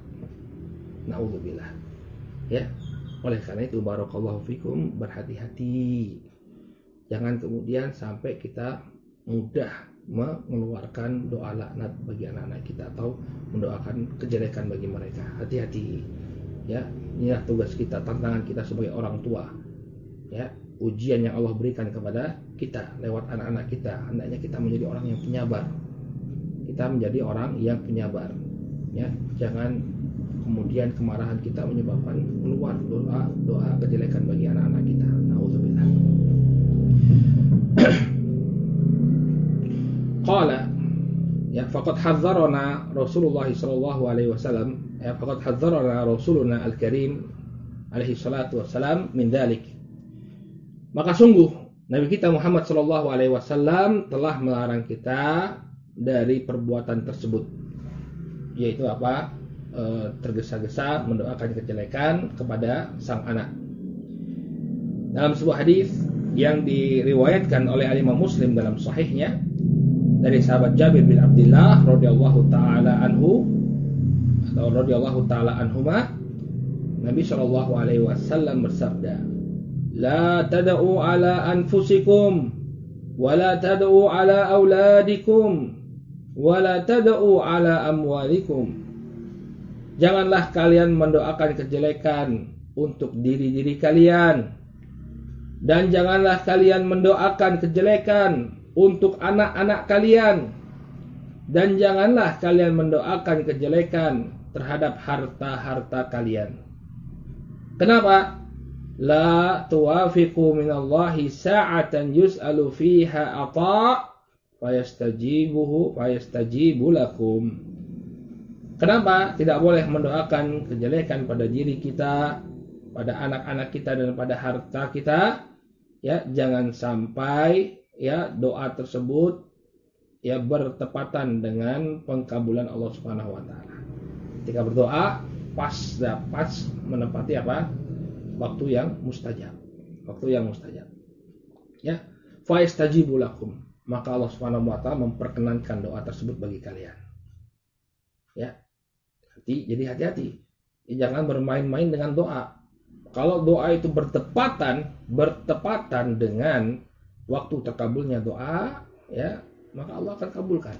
Nauzubillah. Ya. Oleh karena itu barakallahu fikum berhati-hati. Jangan kemudian sampai kita mudah mengeluarkan doa laknat bagi anak-anak kita atau mendoakan kejelekan bagi mereka. Hati-hati. Ya, inilah tugas kita, tantangan kita sebagai orang tua. Ya, ujian yang Allah berikan kepada kita lewat anak-anak kita. Hendaknya kita menjadi orang yang penyabar. Kita menjadi orang yang penyabar. Ya jangan kemudian kemarahan kita menyebabkan keluar doa doa kejelekan bagi anak-anak kita. Naudzubillah qala ya faqad hadzarana Rasulullah sallallahu alaihi wasallam ya faqad hadzarana Rasuluna al-Karim alaihi salatu wassalam min dzalik maka sungguh Nabi kita Muhammad Shallallahu Alaihi Wasallam telah melarang kita dari perbuatan tersebut, yaitu apa? E, tergesa-gesa mendoakan kejelekan kepada sang anak. Dalam sebuah hadis yang diriwayatkan oleh Imam Muslim dalam sahihnya dari sahabat Jabir bin Abdullah radhiyallahu taala anhu atau radhiyallahu taala anhuma Nabi Shallallahu alaihi wasallam bersabda لا تدعوا على أنفسكم ولا تدعوا على أولادكم ولا تدعوا على أموالكم Janganlah kalian mendoakan kejelekan untuk diri-diri kalian dan janganlah kalian mendoakan kejelekan untuk anak-anak kalian dan janganlah kalian mendoakan kejelekan terhadap harta-harta kalian. Kenapa? La tuwafiqu minallahi sa'atan yus'alu fiha ata fayastajibuhu fayastajibu lakum Kenapa tidak boleh mendoakan kejelekan pada diri kita, pada anak-anak kita dan pada harta kita? Ya, jangan sampai ya doa tersebut ya bertepatan dengan pengkabulan Allah Subhanahu wa taala. Ketika berdoa pas dapat menepati apa? Waktu yang mustajab. Waktu yang mustajab. Ya, lakum. Maka Allah Subhanahu wa taala memperkenankan doa tersebut bagi kalian. Ya. Hati, jadi hati-hati. Ya, jangan bermain-main dengan doa. Kalau doa itu bertepatan, bertepatan dengan waktu terkabulnya doa, ya, maka Allah akan kabulkan.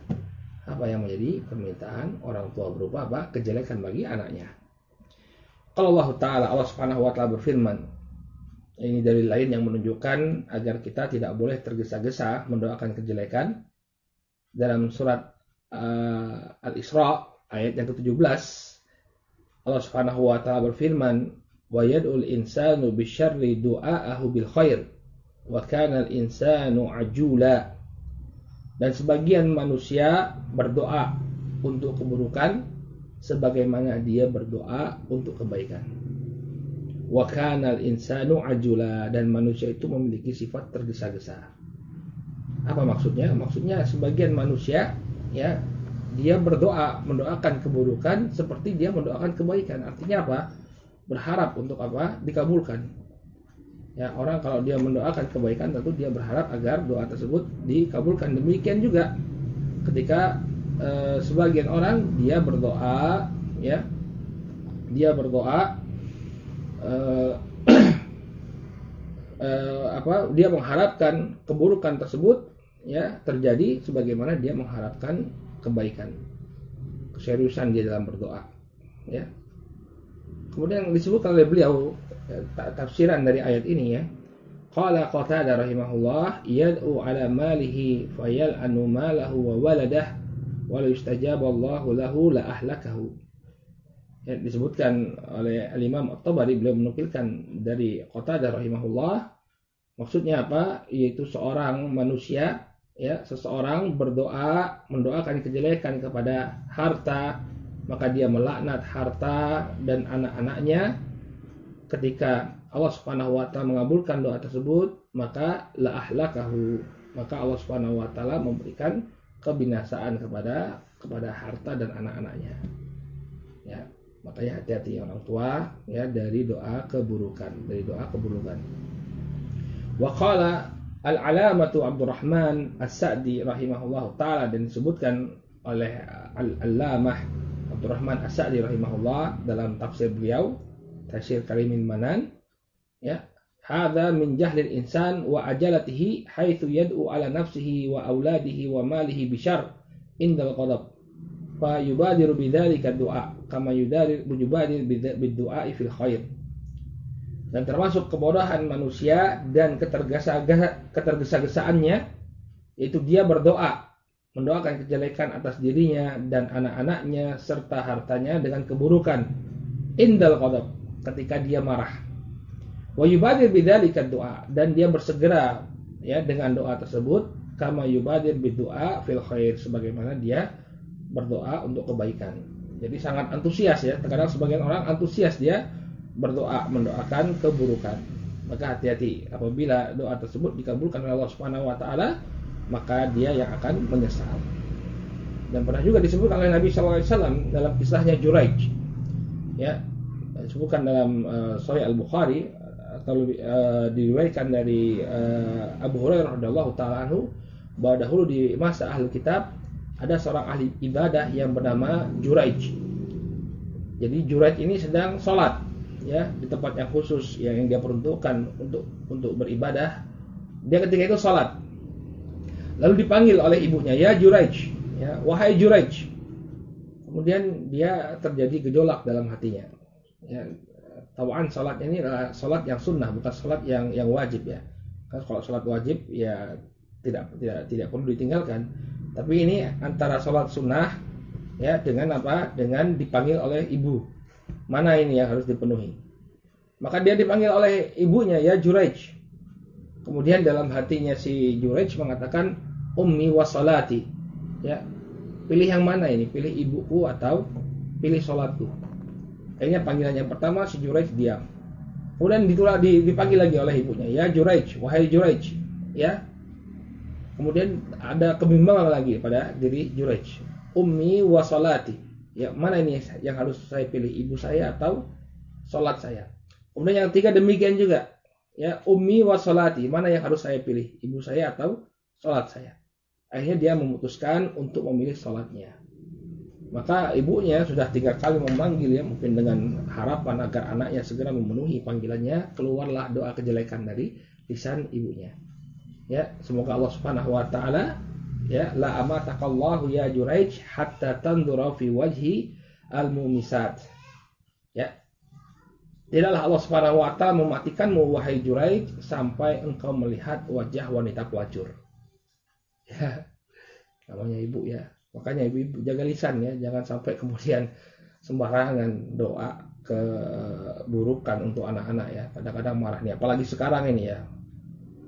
apa yang menjadi permintaan orang tua berupa apa kejelekan bagi anaknya. Allah Taala Allah Subhanahu Wa Taala berfirman ini dari lain yang menunjukkan agar kita tidak boleh tergesa-gesa mendoakan kejelekan. Dalam surat uh, Al-Isra ayat yang ke-17 Allah Subhanahu wa taala berfirman wa yad'ul insanu bisyarri du'aahu bil khair wa kana insanu ajula. Dan sebagian manusia berdoa untuk keburukan sebagaimana dia berdoa untuk kebaikan. Wa kana al insanu ajula dan manusia itu memiliki sifat tergesa-gesa. Apa maksudnya? Maksudnya sebagian manusia ya dia berdoa mendoakan keburukan seperti dia mendoakan kebaikan. Artinya apa? Berharap untuk apa? Dikabulkan. Ya, orang kalau dia mendoakan kebaikan tentu dia berharap agar doa tersebut dikabulkan. Demikian juga ketika e, sebagian orang dia berdoa ya dia berdoa e, e, apa dia mengharapkan keburukan tersebut ya terjadi sebagaimana dia mengharapkan kebaikan keseriusan dia dalam berdoa ya kemudian disebutkan oleh beliau tafsiran dari ayat ini ya. Qala Qatadah rahimahullah yad'u ala malihi fayal'anu malahu wa waladah wa la lahu la ahlakahu. Ya, disebutkan oleh Al-Imam At-Tabari beliau menukilkan dari Qatadah rahimahullah maksudnya apa? Yaitu seorang manusia ya, seseorang berdoa mendoakan kejelekan kepada harta maka dia melaknat harta dan anak-anaknya ketika Allah Subhanahu wa taala mengabulkan doa tersebut, maka la ahlakahu, maka Allah Subhanahu wa taala memberikan kebinasaan kepada kepada harta dan anak-anaknya. Ya, makanya hati-hati orang tua ya dari doa keburukan, dari doa keburukan. Wa qala Al-Alamatu Abdurrahman As-Sa'di rahimahullah taala dan disebutkan oleh Al-Allamah Abdurrahman As-Sa'di rahimahullah dalam tafsir beliau tafsir kalimin manan ya hadza min jahlil insan wa ajalatihi haitsu yad'u ala nafsihi wa auladihi wa malihi bishar indal qadab fa yubadiru bidzalika du'a kama yudarir yubadir bid-du'a fil khair. Dan termasuk kebodohan manusia dan ketergesa-gesaannya yaitu dia berdoa mendoakan kejelekan atas dirinya dan anak-anaknya serta hartanya dengan keburukan. Indal qadab ketika dia marah. Wa yubadir bidzalika doa dan dia bersegera ya dengan doa tersebut kama yubadir bidu'a fil khair sebagaimana dia berdoa untuk kebaikan. Jadi sangat antusias ya. Terkadang sebagian orang antusias dia berdoa mendoakan keburukan. Maka hati-hati apabila doa tersebut dikabulkan oleh Allah Subhanahu wa taala, maka dia yang akan menyesal. Dan pernah juga disebutkan oleh Nabi SAW dalam kisahnya Juraij. Ya, disebutkan dalam uh, Sahih Al Atau uh, diriwayatkan dari uh, Abu Hurairah radhiyallahu taala anhu bahwa dahulu di masa ahli kitab ada seorang ahli ibadah yang bernama Juraij. Jadi Juraij ini sedang sholat ya di tempat yang khusus yang dia peruntukkan untuk untuk beribadah. Dia ketika itu sholat. Lalu dipanggil oleh ibunya, ya Juraij, ya wahai Juraij. Kemudian dia terjadi gejolak dalam hatinya ya, tawaan salat ini adalah salat yang sunnah bukan salat yang yang wajib ya. Kan kalau salat wajib ya tidak tidak tidak perlu ditinggalkan. Tapi ini antara salat sunnah ya dengan apa? Dengan dipanggil oleh ibu. Mana ini yang harus dipenuhi? Maka dia dipanggil oleh ibunya ya Juraij kemudian dalam hatinya si Juraij mengatakan ummi wasolati ya pilih yang mana ini? Pilih ibuku atau pilih sholatku Akhirnya panggilan yang pertama si Juraij diam. Kemudian ditulah dipanggil lagi oleh ibunya, ya Juraij, wahai Juraij, ya. Kemudian ada kebimbangan lagi pada diri Juraij. Ummi wa salati. Ya, mana ini yang harus saya pilih, ibu saya atau salat saya? Kemudian yang ketiga demikian juga. Ya, ummi wa salati, mana yang harus saya pilih, ibu saya atau salat saya? Akhirnya dia memutuskan untuk memilih salatnya. Maka ibunya sudah tiga kali memanggil ya mungkin dengan harapan agar anaknya segera memenuhi panggilannya keluarlah doa kejelekan dari lisan ibunya. Ya, semoga Allah Subhanahu wa taala ya la amatakallahu ya Juraij hatta tandura fi wajhi al-mumisat ya Tidaklah Allah Subhanahu wa taala mematikanmu wahai Juraij sampai engkau melihat wajah wanita pelacur. Ya. Namanya ibu ya. Makanya ibu-ibu jaga lisan ya, jangan sampai kemudian sembarangan doa keburukan untuk anak-anak ya. Kadang-kadang marah nih, apalagi sekarang ini ya.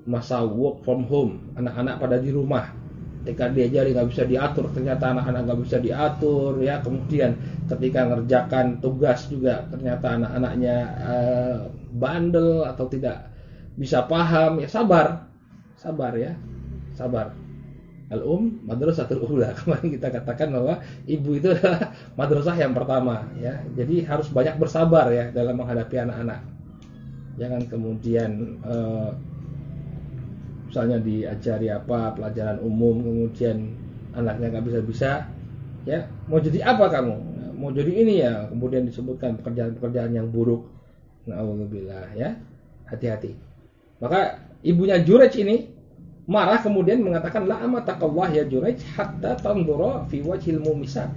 Masa work from home, anak-anak pada di rumah. Ketika diajari nggak bisa diatur ternyata anak-anak nggak bisa diatur ya. Kemudian ketika ngerjakan tugas juga ternyata anak-anaknya uh, bandel atau tidak bisa paham ya. Sabar. Sabar ya. Sabar al-um madrasatul ula. Kemarin kita katakan bahwa ibu itu adalah madrasah yang pertama ya. Jadi harus banyak bersabar ya dalam menghadapi anak-anak. Jangan kemudian uh, misalnya diajari apa pelajaran umum kemudian anaknya nggak bisa bisa ya. Mau jadi apa kamu? Mau jadi ini ya. Kemudian disebutkan pekerjaan-pekerjaan yang buruk. Alhamdulillah ya. Hati-hati. Maka ibunya Jurej ini marah kemudian mengatakan la amatakallah ya Jurej hatta tandura fi wajhil mumisat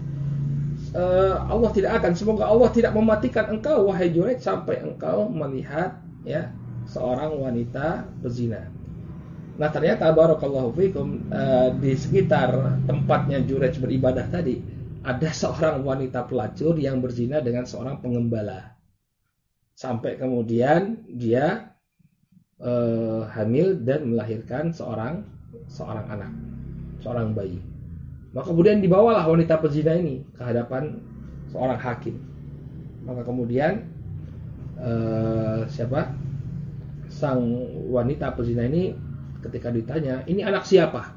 uh, Allah tidak akan semoga Allah tidak mematikan engkau wahai Jurej sampai engkau melihat ya seorang wanita berzina Nah ternyata barakallahu fikum uh, di sekitar tempatnya Jurej beribadah tadi ada seorang wanita pelacur yang berzina dengan seorang pengembala. Sampai kemudian dia uh, hamil dan melahirkan seorang seorang anak, seorang bayi. Maka kemudian dibawalah wanita pezina ini ke hadapan seorang hakim. Maka kemudian uh, siapa? Sang wanita pezina ini ketika ditanya, ini anak siapa?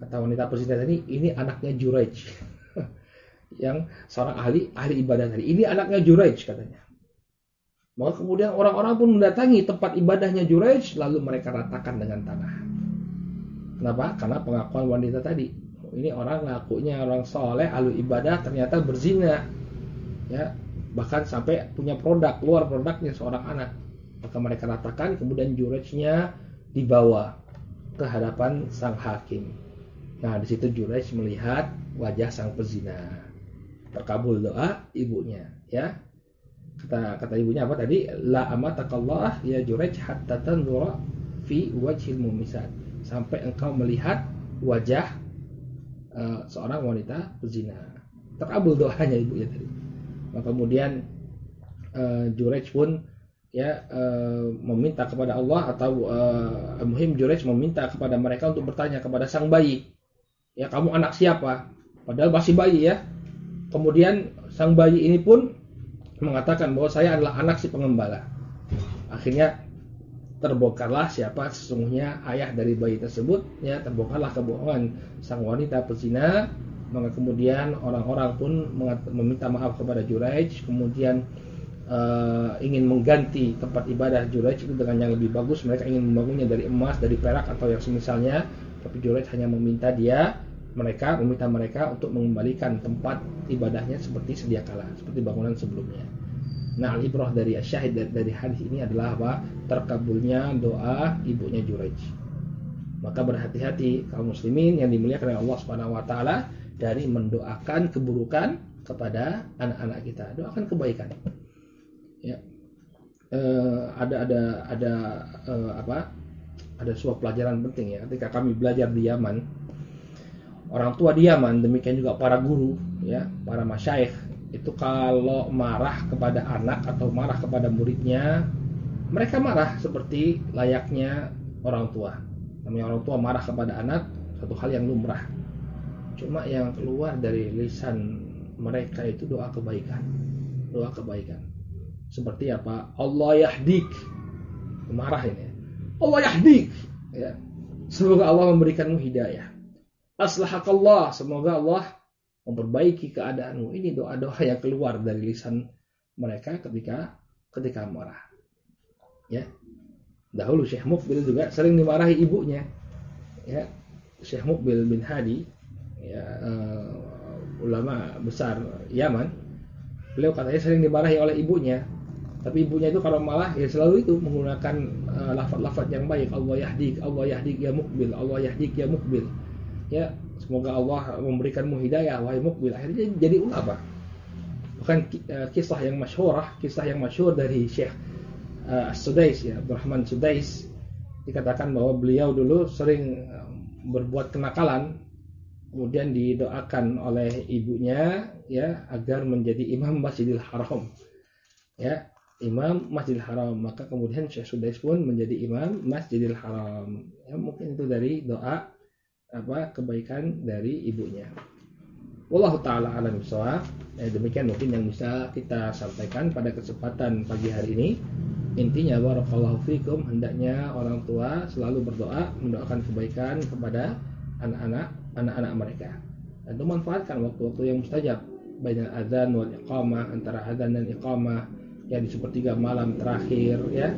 Kata wanita presiden tadi, ini anaknya Jurej. yang seorang ahli ahli ibadah tadi. Ini anaknya Jurej katanya. Maka kemudian orang-orang pun mendatangi tempat ibadahnya Jurej, lalu mereka ratakan dengan tanah. Kenapa? Karena pengakuan wanita tadi. Ini orang ngakunya orang soleh, ahli ibadah, ternyata berzina. Ya, bahkan sampai punya produk, luar produknya seorang anak. Maka mereka ratakan, kemudian Jurejnya dibawa ke hadapan sang hakim. Nah, di situ Jurej melihat wajah sang pezina. Terkabul doa ibunya, ya. Kata kata ibunya apa tadi? La amatakallah ya Jurej hatta tanzura fi wajhil mumisat. Sampai engkau melihat wajah uh, seorang wanita pezina. Terkabul doanya ibunya tadi. Maka kemudian uh, Jurej pun ya uh, meminta kepada Allah atau uh, Muhim Jurej meminta kepada mereka untuk bertanya kepada sang bayi ya kamu anak siapa padahal masih bayi ya kemudian sang bayi ini pun mengatakan bahwa saya adalah anak si pengembala. Akhirnya terbongkarlah siapa sesungguhnya ayah dari bayi tersebut. Ya terbongkarlah kebohongan. Sang wanita pezina maka kemudian orang-orang pun meminta maaf kepada Jurej kemudian uh, ingin mengganti tempat ibadah Jurej itu dengan yang lebih bagus. Mereka ingin membangunnya dari emas dari perak atau yang semisalnya. Tapi Jurej hanya meminta dia mereka meminta mereka untuk mengembalikan tempat ibadahnya seperti sedia kala seperti bangunan sebelumnya. Nah ibrah dari syahid dari, hadis ini adalah apa? Terkabulnya doa ibunya Jurej maka berhati-hati kaum muslimin yang dimuliakan oleh Allah Subhanahu wa taala dari mendoakan keburukan kepada anak-anak kita. Doakan kebaikan. Ya. Uh, ada ada ada uh, apa? Ada sebuah pelajaran penting ya. Ketika kami belajar di Yaman orang tua di Yaman demikian juga para guru ya para masyaikh itu kalau marah kepada anak atau marah kepada muridnya mereka marah seperti layaknya orang tua namanya orang tua marah kepada anak satu hal yang lumrah cuma yang keluar dari lisan mereka itu doa kebaikan doa kebaikan seperti apa? Allah yahdik. Marah ini. Allah yahdik. Ya. Semoga Allah memberikanmu hidayah. Aslahakallah. Semoga Allah memperbaiki keadaanmu. Ini doa-doa yang keluar dari lisan mereka ketika ketika marah. Ya. Dahulu Syekh Mukbil juga sering dimarahi ibunya. Ya. Syekh Mukbil bin Hadi ya, uh, ulama besar Yaman. Beliau katanya sering dimarahi oleh ibunya tapi ibunya itu kalau malah ya selalu itu menggunakan uh, lafaz-lafaz yang baik Allah yahdik Allah yahdik ya mukbil Allah yahdik ya mukbil ya semoga Allah memberikanmu hidayah wahai mukbil akhirnya jadi ulama. Bukan eh, kisah yang masyhurah kisah yang masyhur dari Syekh uh, Sudais ya Abdurrahman Sudais. Dikatakan bahwa beliau dulu sering eh, berbuat kenakalan kemudian didoakan oleh ibunya ya agar menjadi imam Masjidil Haram. Ya imam Masjidil Haram. Maka kemudian Syekh Sudais pun menjadi imam Masjidil Haram. Ya mungkin itu dari doa apa kebaikan dari ibunya. Wallahu taala alam ya, demikian mungkin yang bisa kita sampaikan pada kesempatan pagi hari ini. Intinya barakallahu fikum hendaknya orang tua selalu berdoa mendoakan kebaikan kepada anak-anak anak-anak mereka. Dan itu manfaatkan waktu-waktu yang mustajab. Banyak adzan wal iqamah antara adzan dan iqamah ya di sepertiga malam terakhir ya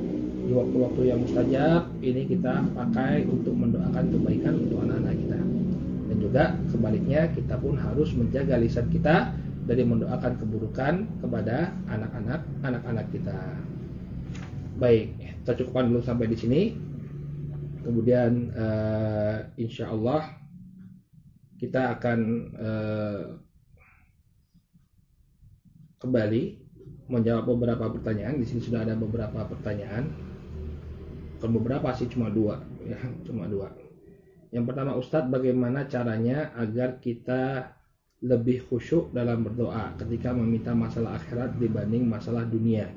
di waktu-waktu yang mustajab ini kita pakai untuk mendoakan kebaikan untuk anak-anak kita dan juga sebaliknya kita pun harus menjaga lisan kita dari mendoakan keburukan kepada anak-anak anak-anak kita. Baik, kita cukupkan dulu sampai di sini. Kemudian uh, insya Allah kita akan uh, kembali menjawab beberapa pertanyaan. Di sini sudah ada beberapa pertanyaan. Bukan beberapa sih, cuma dua. Ya, cuma dua. Yang pertama Ustadz, bagaimana caranya agar kita lebih khusyuk dalam berdoa ketika meminta masalah akhirat dibanding masalah dunia?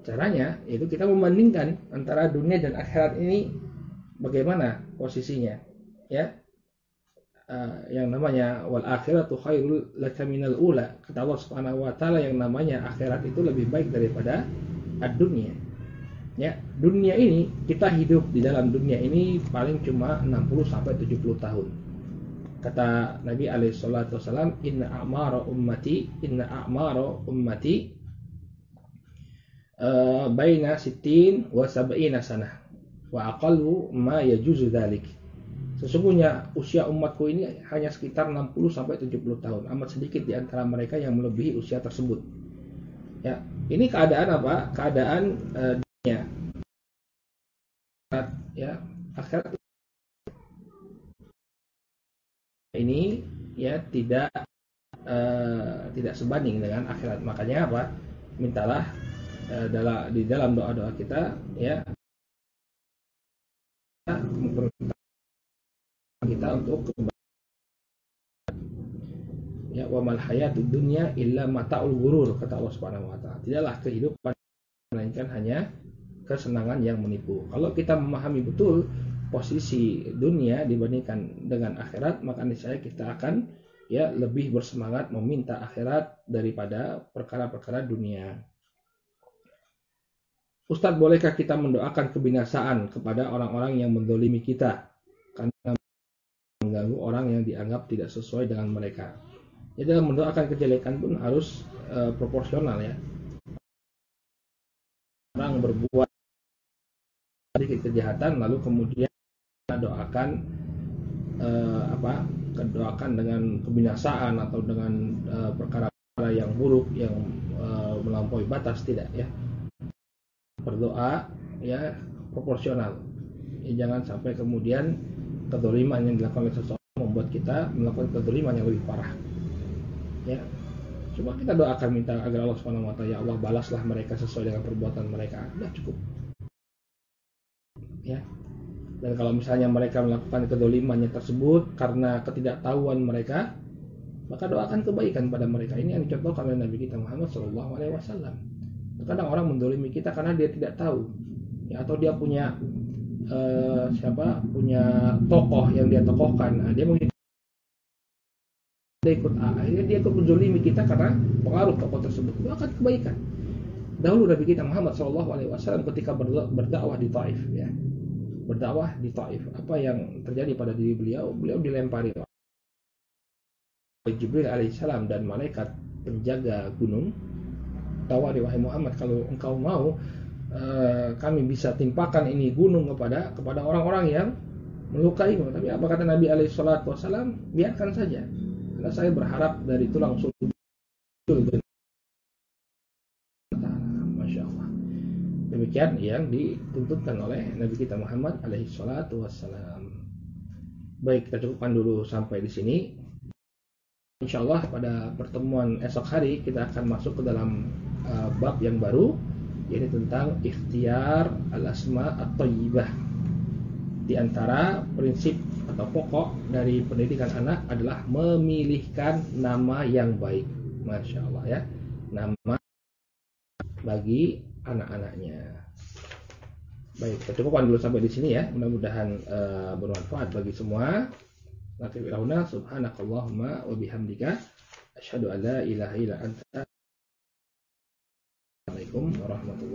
Caranya itu kita membandingkan antara dunia dan akhirat ini bagaimana posisinya, ya. Uh, yang namanya wal akhiratu khairul laka minal ula. Kata Allah Subhanahu wa taala yang namanya akhirat itu lebih baik daripada ad-dunya. Ya, dunia ini kita hidup di dalam dunia ini paling cuma 60 sampai 70 tahun. Kata Nabi alaihi salatu wasallam, "Inna a'mara ummati, inna a'mara ummati uh, baina sitin wa sab'ina sanah wa aqallu ma yajuzu dhalik. Sesungguhnya usia umatku ini hanya sekitar 60 sampai 70 tahun. Amat sedikit di antara mereka yang melebihi usia tersebut. Ya, ini keadaan apa? Keadaan uh, dunia. Ya, akhirat ini ya tidak uh, tidak sebanding dengan akhirat. Makanya apa? Mintalah Eh, dalam di dalam doa-doa kita ya kita untuk ya wa mal hayatud dunya illa mataul ghurur kata Allah Subhanahu wa taala. Tidaklah kehidupan melainkan hanya kesenangan yang menipu. Kalau kita memahami betul posisi dunia dibandingkan dengan akhirat, maka niscaya kita akan ya lebih bersemangat meminta akhirat daripada perkara-perkara dunia. Ustadz, bolehkah kita mendoakan kebinasaan kepada orang-orang yang mendolimi kita karena mengganggu orang yang dianggap tidak sesuai dengan mereka? Jadi dalam mendoakan kejelekan pun harus uh, proporsional ya. Orang berbuat sedikit kejahatan lalu kemudian doakan uh, apa? Doakan dengan kebinasaan atau dengan uh, perkara-perkara yang buruk yang uh, melampaui batas tidak ya berdoa ya proporsional. Ya, jangan sampai kemudian kedoliman yang dilakukan oleh seseorang membuat kita melakukan kedoliman yang lebih parah. Ya, Cuma kita doakan minta agar Allah taala ya Allah balaslah mereka sesuai dengan perbuatan mereka. Sudah cukup. Ya. Dan kalau misalnya mereka melakukan kedolimannya tersebut karena ketidaktahuan mereka, maka doakan kebaikan pada mereka. Ini yang dicontohkan oleh Nabi kita Muhammad Shallallahu alaihi wasallam. Terkadang orang mendolimi kita karena dia tidak tahu, ya, atau dia punya uh, siapa punya tokoh yang dia tokohkan, nah, dia mungkin dia ikut akhirnya dia ikut mendolimi kita karena pengaruh tokoh tersebut. Itu akan kebaikan. Dahulu Nabi kita Muhammad SAW ketika berdakwah di Taif, ya, berdakwah di Taif, apa yang terjadi pada diri beliau? Beliau dilempari oleh Jibril alaihissalam dan malaikat penjaga gunung. Tawari wahai Muhammad kalau engkau mau uh, kami bisa timpakan ini gunung kepada kepada orang-orang yang melukaimu. Tapi apa kata Nabi alaihi salatu wasallam? Biarkan saja. Karena saya berharap dari tulang sulbi demikian yang dituntutkan oleh Nabi kita Muhammad alaihi salatu wassalam Baik, kita cukupkan dulu sampai di sini. Insya Allah pada pertemuan esok hari kita akan masuk ke dalam uh, bab yang baru yaitu tentang ikhtiar al-asma atau yibah. Di antara prinsip atau pokok dari pendidikan anak adalah memilihkan nama yang baik. Masya Allah ya. Nama bagi anak-anaknya. Baik, cukupkan dulu sampai di sini ya. Mudah-mudahan uh, bermanfaat bagi semua. Nanti ilauna subhanakallahumma wa bihamdika asyhadu an la ilaha illa anta Assalamualaikum warahmatullahi